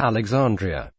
Alexandria.